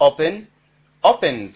open, opened.